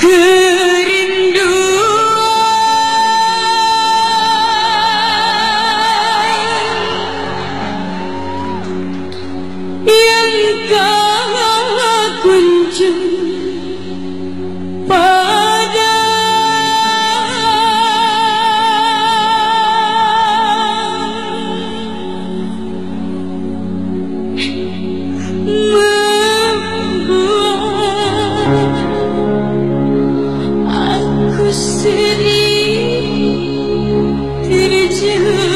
good. 这